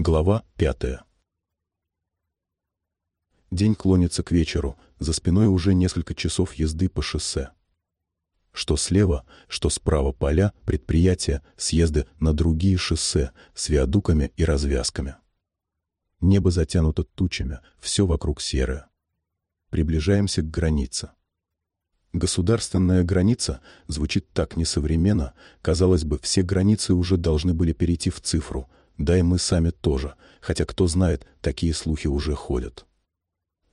Глава пятая. День клонится к вечеру, за спиной уже несколько часов езды по шоссе. Что слева, что справа поля, предприятия, съезды на другие шоссе с виадуками и развязками. Небо затянуто тучами, все вокруг серое. Приближаемся к границе. Государственная граница звучит так несовременно, казалось бы, все границы уже должны были перейти в цифру, да и мы сами тоже, хотя кто знает, такие слухи уже ходят.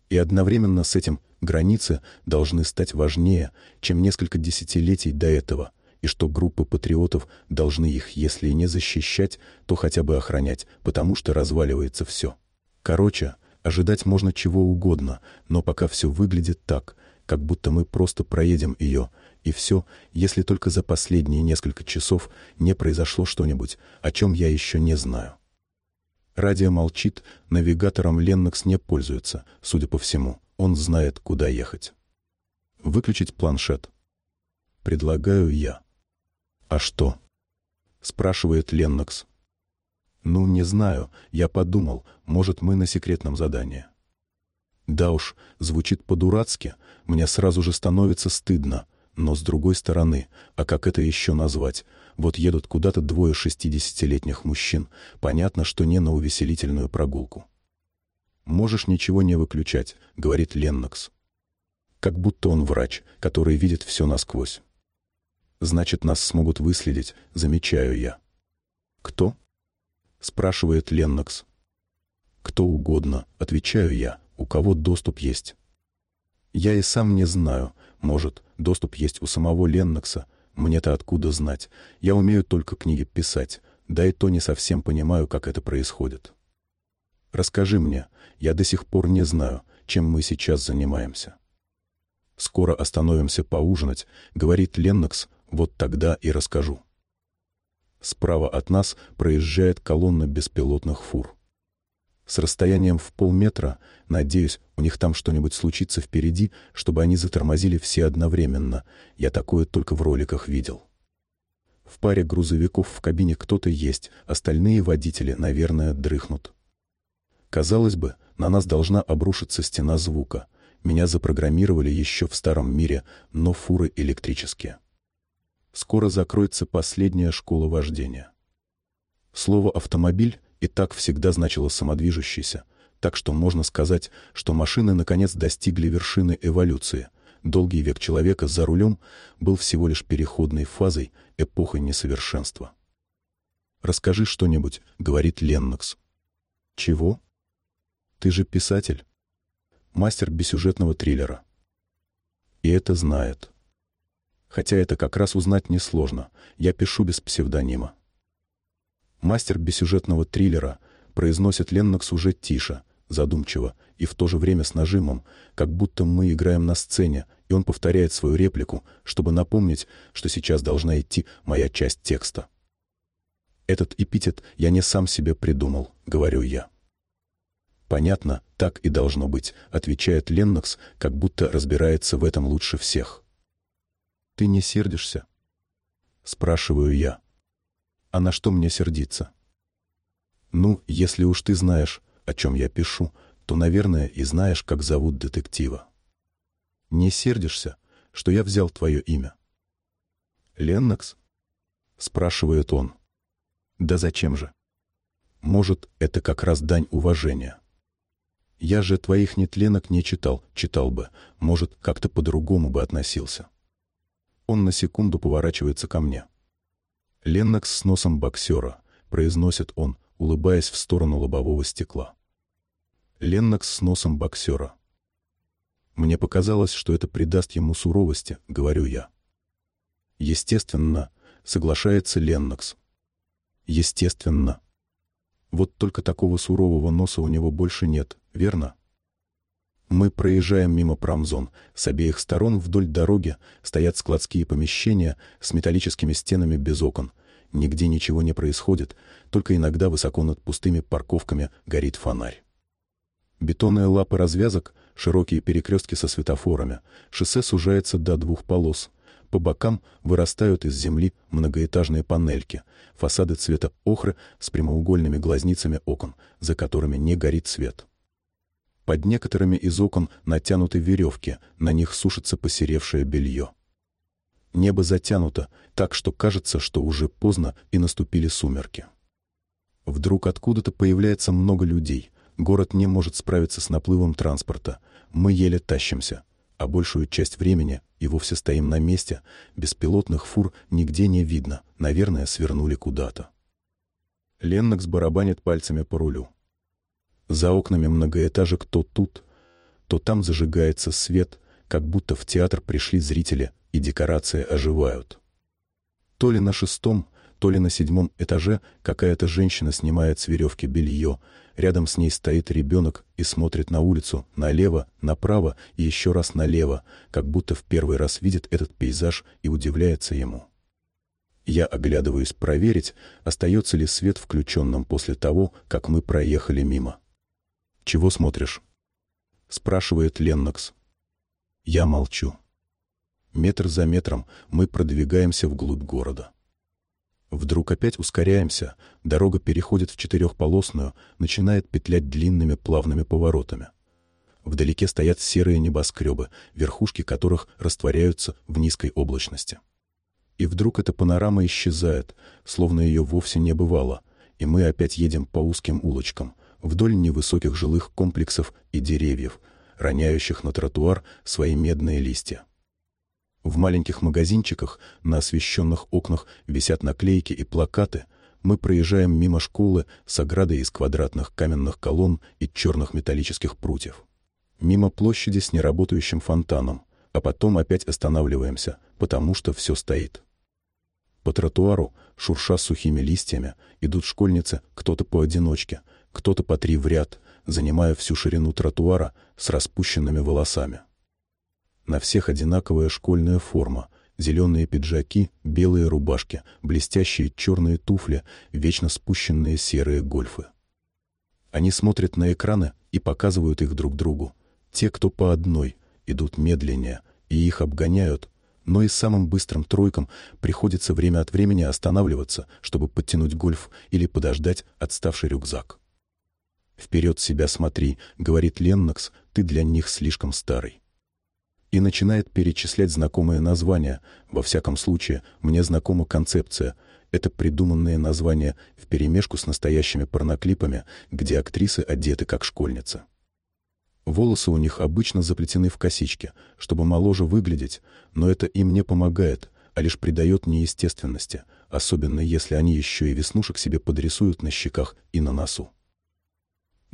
И одновременно с этим границы должны стать важнее, чем несколько десятилетий до этого, и что группы патриотов должны их, если не защищать, то хотя бы охранять, потому что разваливается все. Короче, ожидать можно чего угодно, но пока все выглядит так, как будто мы просто проедем ее, и все, если только за последние несколько часов не произошло что-нибудь, о чем я еще не знаю. Радио молчит, навигатором Леннокс не пользуется, судя по всему. Он знает, куда ехать. Выключить планшет. Предлагаю я. А что? Спрашивает Леннокс. Ну, не знаю. Я подумал, может, мы на секретном задании. Да уж, звучит по-дурацки. Мне сразу же становится стыдно. Но с другой стороны, а как это еще назвать? Вот едут куда-то двое шестидесятилетних мужчин. Понятно, что не на увеселительную прогулку. «Можешь ничего не выключать», — говорит Леннокс. Как будто он врач, который видит все насквозь. «Значит, нас смогут выследить», — замечаю я. «Кто?» — спрашивает Леннокс. «Кто угодно», — отвечаю я, — «у кого доступ есть». Я и сам не знаю, может, доступ есть у самого Леннокса, мне-то откуда знать? Я умею только книги писать, да и то не совсем понимаю, как это происходит. Расскажи мне, я до сих пор не знаю, чем мы сейчас занимаемся. Скоро остановимся поужинать, говорит Леннокс, вот тогда и расскажу. Справа от нас проезжает колонна беспилотных фур. С расстоянием в полметра, надеюсь, у них там что-нибудь случится впереди, чтобы они затормозили все одновременно. Я такое только в роликах видел. В паре грузовиков в кабине кто-то есть, остальные водители, наверное, дрыхнут. Казалось бы, на нас должна обрушиться стена звука. Меня запрограммировали еще в старом мире, но фуры электрические. Скоро закроется последняя школа вождения. Слово «автомобиль» и так всегда значило «самодвижущийся», так что можно сказать, что машины наконец достигли вершины эволюции. Долгий век человека за рулем был всего лишь переходной фазой, эпохой несовершенства. «Расскажи что-нибудь», — говорит Леннокс. «Чего?» «Ты же писатель. Мастер бессюжетного триллера». И это знает. Хотя это как раз узнать несложно. Я пишу без псевдонима. Мастер бессюжетного триллера произносит Леннокс уже тише, задумчиво и в то же время с нажимом, как будто мы играем на сцене, и он повторяет свою реплику, чтобы напомнить, что сейчас должна идти моя часть текста. «Этот эпитет я не сам себе придумал», — говорю я. «Понятно, так и должно быть», — отвечает Леннокс, как будто разбирается в этом лучше всех. «Ты не сердишься?» — спрашиваю я. А на что мне сердиться? Ну, если уж ты знаешь, о чем я пишу, то, наверное, и знаешь, как зовут детектива. Не сердишься, что я взял твое имя? Леннокс? Спрашивает он. Да зачем же? Может, это как раз дань уважения. Я же твоих нетленок не читал, читал бы, может, как-то по-другому бы относился. Он на секунду поворачивается ко мне. Леннокс с носом боксера, произносит он, улыбаясь в сторону лобового стекла. Леннокс с носом боксера. Мне показалось, что это придаст ему суровости, говорю я. Естественно, соглашается Леннокс. Естественно. Вот только такого сурового носа у него больше нет, верно? Мы проезжаем мимо промзон. С обеих сторон вдоль дороги стоят складские помещения с металлическими стенами без окон. Нигде ничего не происходит, только иногда высоко над пустыми парковками горит фонарь. Бетонные лапы развязок, широкие перекрестки со светофорами, шоссе сужается до двух полос. По бокам вырастают из земли многоэтажные панельки, фасады цвета охры с прямоугольными глазницами окон, за которыми не горит свет. Под некоторыми из окон натянуты веревки, на них сушится посеревшее белье. Небо затянуто, так что кажется, что уже поздно и наступили сумерки. Вдруг откуда-то появляется много людей. Город не может справиться с наплывом транспорта. Мы еле тащимся, а большую часть времени и вовсе стоим на месте. Беспилотных фур нигде не видно. Наверное, свернули куда-то. Леннокс барабанит пальцами по рулю. За окнами многоэтажек то тут, то там зажигается свет, как будто в театр пришли зрители, и декорации оживают. То ли на шестом, то ли на седьмом этаже какая-то женщина снимает с веревки белье, рядом с ней стоит ребенок и смотрит на улицу, налево, направо и еще раз налево, как будто в первый раз видит этот пейзаж и удивляется ему. Я оглядываюсь проверить, остается ли свет включенным после того, как мы проехали мимо. «Чего смотришь?» — спрашивает Леннокс. Я молчу. Метр за метром мы продвигаемся вглубь города. Вдруг опять ускоряемся, дорога переходит в четырехполосную, начинает петлять длинными плавными поворотами. Вдалеке стоят серые небоскребы, верхушки которых растворяются в низкой облачности. И вдруг эта панорама исчезает, словно ее вовсе не бывало, и мы опять едем по узким улочкам, вдоль невысоких жилых комплексов и деревьев, роняющих на тротуар свои медные листья. В маленьких магазинчиках на освещенных окнах висят наклейки и плакаты. Мы проезжаем мимо школы с оградой из квадратных каменных колонн и черных металлических прутьев. Мимо площади с неработающим фонтаном, а потом опять останавливаемся, потому что все стоит. По тротуару, шурша сухими листьями, идут школьницы, кто-то поодиночке, кто-то по три в ряд, занимая всю ширину тротуара с распущенными волосами. На всех одинаковая школьная форма, зеленые пиджаки, белые рубашки, блестящие черные туфли, вечно спущенные серые гольфы. Они смотрят на экраны и показывают их друг другу. Те, кто по одной, идут медленнее, и их обгоняют, но и самым быстрым тройкам приходится время от времени останавливаться, чтобы подтянуть гольф или подождать отставший рюкзак. «Вперед себя смотри», — говорит Леннокс, — «ты для них слишком старый». И начинает перечислять знакомые названия. Во всяком случае, мне знакома концепция. Это придуманные названия вперемешку с настоящими порноклипами, где актрисы одеты как школьницы. Волосы у них обычно заплетены в косички, чтобы моложе выглядеть, но это им не помогает, а лишь придает неестественности, особенно если они еще и веснушек себе подрисуют на щеках и на носу.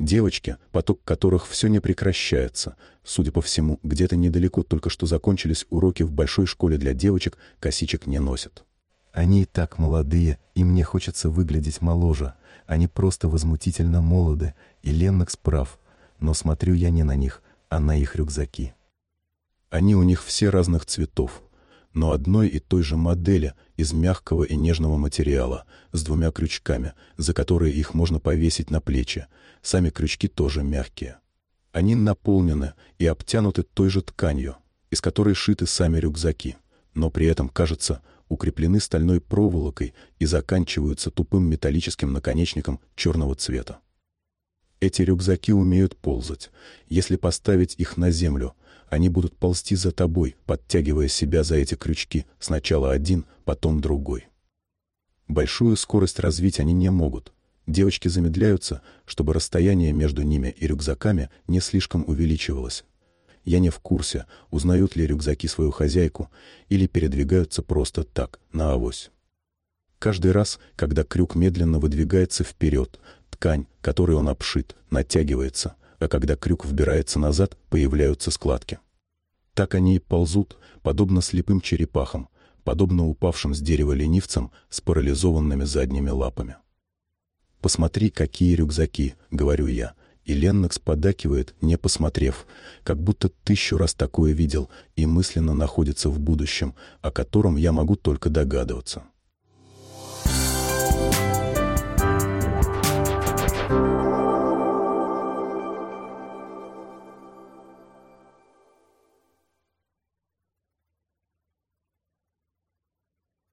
Девочки, поток которых все не прекращается. Судя по всему, где-то недалеко только что закончились уроки в большой школе для девочек, косичек не носят. Они и так молодые, и мне хочется выглядеть моложе. Они просто возмутительно молоды, и Леннокс прав. Но смотрю я не на них, а на их рюкзаки. Они у них все разных цветов но одной и той же модели из мягкого и нежного материала, с двумя крючками, за которые их можно повесить на плечи. Сами крючки тоже мягкие. Они наполнены и обтянуты той же тканью, из которой шиты сами рюкзаки, но при этом, кажется, укреплены стальной проволокой и заканчиваются тупым металлическим наконечником черного цвета. Эти рюкзаки умеют ползать. Если поставить их на землю, они будут ползти за тобой, подтягивая себя за эти крючки, сначала один, потом другой. Большую скорость развить они не могут. Девочки замедляются, чтобы расстояние между ними и рюкзаками не слишком увеличивалось. Я не в курсе, узнают ли рюкзаки свою хозяйку или передвигаются просто так, на авось. Каждый раз, когда крюк медленно выдвигается вперед, ткань, которой он обшит, натягивается, а когда крюк вбирается назад, появляются складки. Так они и ползут, подобно слепым черепахам, подобно упавшим с дерева ленивцам с парализованными задними лапами. «Посмотри, какие рюкзаки», — говорю я, и Леннокс подакивает, не посмотрев, как будто тысячу раз такое видел и мысленно находится в будущем, о котором я могу только догадываться.